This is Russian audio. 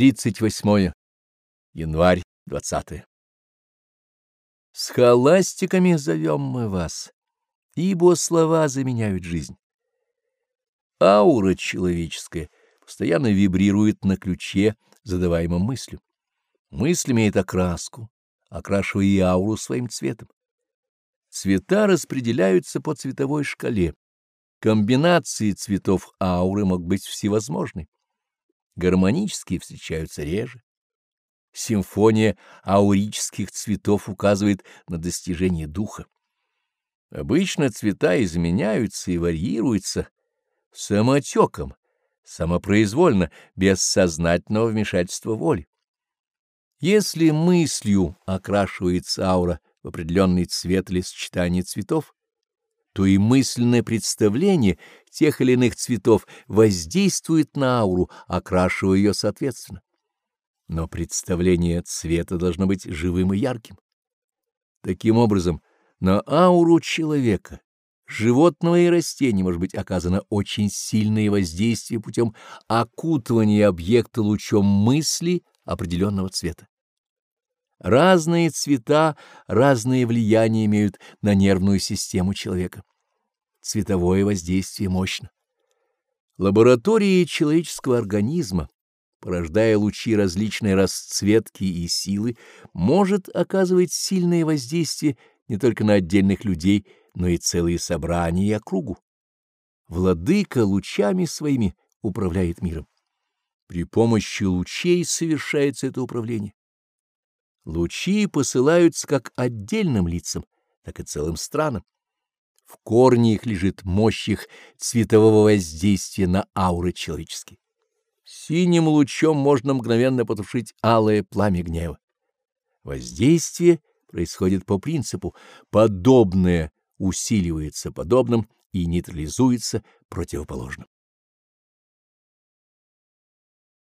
38 январь 20 С холастиками зовем мы вас, ибо слова заменяют жизнь. Аура человеческая постоянно вибрирует на ключе, задаваемом мыслью. Мысль имеет окраску, окрашивая и ауру своим цветом. Цвета распределяются по цветовой шкале. Комбинации цветов ауры могут быть всевозможны. Гармонические встречаются реже. Симфония аурических цветов указывает на достижение духа. Обычно цвета изменяются и варьируются самотеком, самопроизвольно, без сознательного вмешательства воли. Если мыслью окрашивается аура в определенный цвет или сочетание цветов, то и мысленное представление тех или иных цветов воздействует на ауру, окрашивая ее соответственно. Но представление цвета должно быть живым и ярким. Таким образом, на ауру человека, животного и растения может быть оказано очень сильное воздействие путем окутывания объекта лучом мысли определенного цвета. Разные цвета, разные влияния имеют на нервную систему человека. Цветовое воздействие мощно. Лаборатория человеческого организма, порождая лучи различной расцветки и силы, может оказывать сильное воздействие не только на отдельных людей, но и целые собрания и округу. Владыка лучами своими управляет миром. При помощи лучей совершается это управление. Лучи посылаются как отдельным лицам, так и целым странам. В корне их лежит мощь их цветового воздействия на ауры человеческие. Синим лучом можно мгновенно потушить алое пламя гнева. Воздействие происходит по принципу «подобное усиливается подобным и нейтрализуется противоположным».